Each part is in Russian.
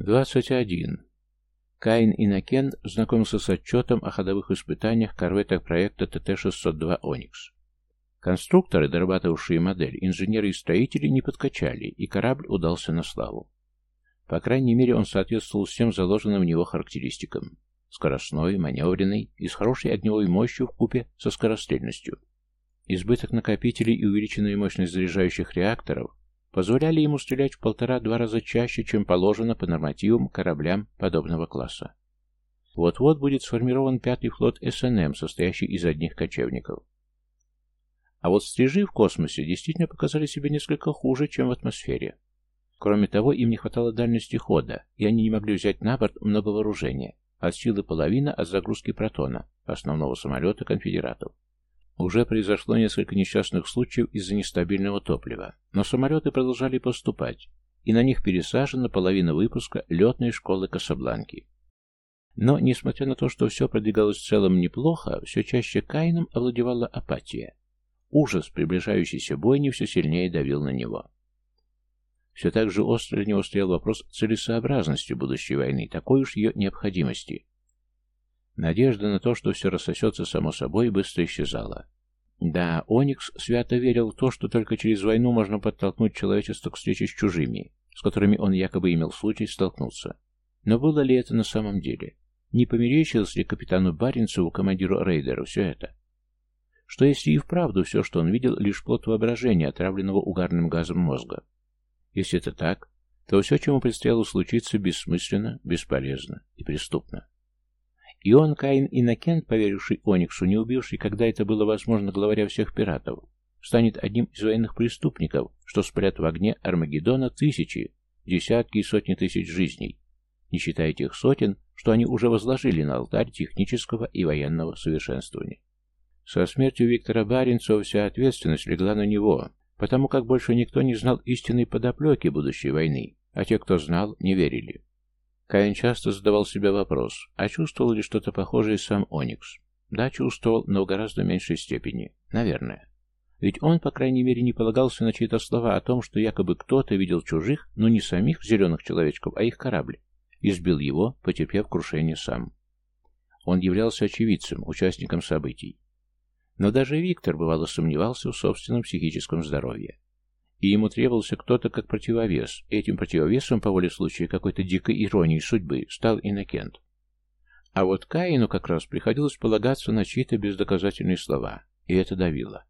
21. Каин Иннокен знакомился с отчетом о ходовых испытаниях корветок проекта ТТ-602 «Оникс». Конструкторы, дорабатывавшие модель, инженеры и строители не подкачали, и корабль удался на славу. По крайней мере, он соответствовал всем заложенным в него характеристикам. Скоростной, маневренный и с хорошей огневой мощью в купе со скорострельностью. Избыток накопителей и увеличенная мощность заряжающих реакторов позволяли ему стрелять в полтора-два раза чаще, чем положено по нормативам кораблям подобного класса. Вот-вот будет сформирован пятый флот СНМ, состоящий из одних кочевников. А вот стрижи в космосе действительно показали себя несколько хуже, чем в атмосфере. Кроме того, им не хватало дальности хода, и они не могли взять на борт много вооружения, от силы половина от загрузки протона, основного самолета конфедератов. Уже произошло несколько несчастных случаев из-за нестабильного топлива, но самолеты продолжали поступать, и на них пересажена половина выпуска летной школы Касабланки. Но, несмотря на то, что все продвигалось в целом неплохо, все чаще Каином овладевала апатия. Ужас приближающейся бойни все сильнее давил на него. Все так же остро для него стоял вопрос целесообразности будущей войны, такой уж ее необходимости. Надежда на то, что все рассосется само собой, быстро исчезала. Да, Оникс свято верил в то, что только через войну можно подтолкнуть человечество к встрече с чужими, с которыми он якобы имел случай столкнуться. Но было ли это на самом деле? Не померещилось ли капитану Баренцеву, командиру рейдера, все это? Что если и вправду все, что он видел, лишь плод воображения, отравленного угарным газом мозга? Если это так, то все, чему предстояло случиться, бессмысленно, бесполезно и преступно. И он, Каин Иннокент, поверивший Ониксу, не убивший, когда это было возможно, главаря всех пиратов, станет одним из военных преступников, что спрят в огне Армагеддона тысячи, десятки и сотни тысяч жизней, не считая тех сотен, что они уже возложили на алтарь технического и военного совершенствования. Со смертью Виктора Баренцева вся ответственность легла на него, потому как больше никто не знал истинной подоплеки будущей войны, а те, кто знал, не верили. Каин часто задавал себе вопрос, а чувствовал ли что-то похожее сам Оникс? Да, чувствовал, но в гораздо меньшей степени. Наверное. Ведь он, по крайней мере, не полагался на чьи-то слова о том, что якобы кто-то видел чужих, но не самих зеленых человечков, а их корабль, и сбил его, потерпев крушение сам. Он являлся очевидцем, участником событий. Но даже Виктор, бывало, сомневался в собственном психическом здоровье и ему требовался кто-то как противовес. Этим противовесом, по воле случая какой-то дикой иронии судьбы, стал Иннокент. А вот Каину как раз приходилось полагаться на чьи-то бездоказательные слова, и это давило.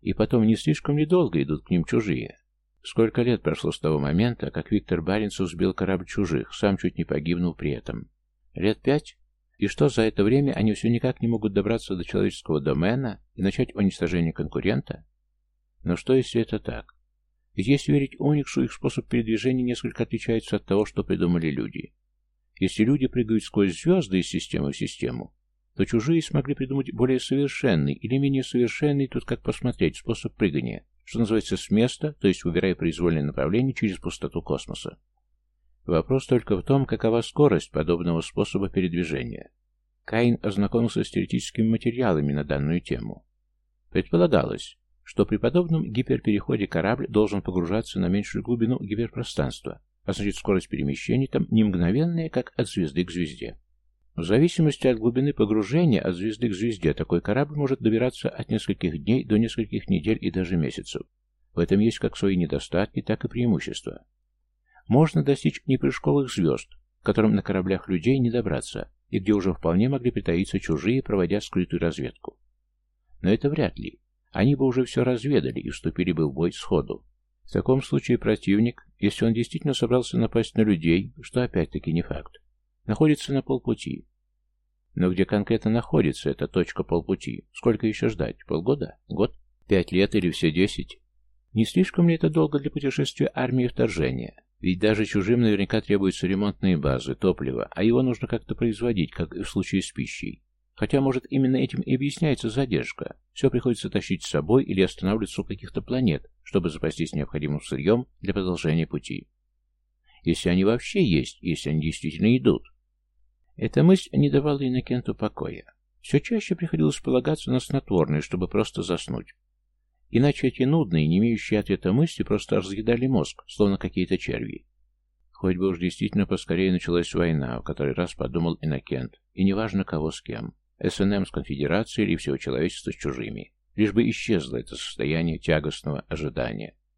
И потом не слишком ли долго идут к ним чужие? Сколько лет прошло с того момента, как Виктор Баренцев сбил корабль чужих, сам чуть не погибнул при этом? Лет пять? И что за это время они все никак не могут добраться до человеческого домена и начать уничтожение конкурента? Но что, если это так? Ведь если верить Ониксу, их способ передвижения несколько отличается от того, что придумали люди. Если люди прыгают сквозь звезды из системы в систему, то чужие смогли придумать более совершенный или менее совершенный, тут как посмотреть, способ прыгания, что называется с места, то есть выбирая произвольное направление через пустоту космоса. Вопрос только в том, какова скорость подобного способа передвижения. Каин ознакомился с теоретическими материалами на данную тему. Предполагалось, что при подобном гиперпереходе корабль должен погружаться на меньшую глубину гиперпространства, а значит скорость перемещения там не мгновенная, как от звезды к звезде. В зависимости от глубины погружения от звезды к звезде такой корабль может добираться от нескольких дней до нескольких недель и даже месяцев. В этом есть как свои недостатки, так и преимущества. Можно достичь непрыжковых звезд, к которым на кораблях людей не добраться, и где уже вполне могли притаиться чужие, проводя скрытую разведку. Но это вряд ли. Они бы уже все разведали и вступили бы в бой сходу. В таком случае противник, если он действительно собрался напасть на людей, что опять-таки не факт, находится на полпути. Но где конкретно находится эта точка полпути? Сколько еще ждать? Полгода? Год? Пять лет или все десять? Не слишком ли это долго для путешествия армии вторжения? Ведь даже чужим наверняка требуются ремонтные базы, топливо, а его нужно как-то производить, как и в случае с пищей. Хотя, может, именно этим и объясняется задержка. Все приходится тащить с собой или останавливаться у каких-то планет, чтобы запастись необходимым сырьем для продолжения пути. Если они вообще есть, если они действительно идут. Эта мысль не давала Иннокенту покоя. Все чаще приходилось полагаться на снотворные, чтобы просто заснуть. Иначе эти нудные, не имеющие ответа мысли, просто разъедали мозг, словно какие-то черви. Хоть бы уж действительно поскорее началась война, в который раз подумал Иннокент, и неважно кого с кем, СНМ с конфедерацией или всего человечества с чужими, лишь бы исчезло это состояние тягостного ожидания.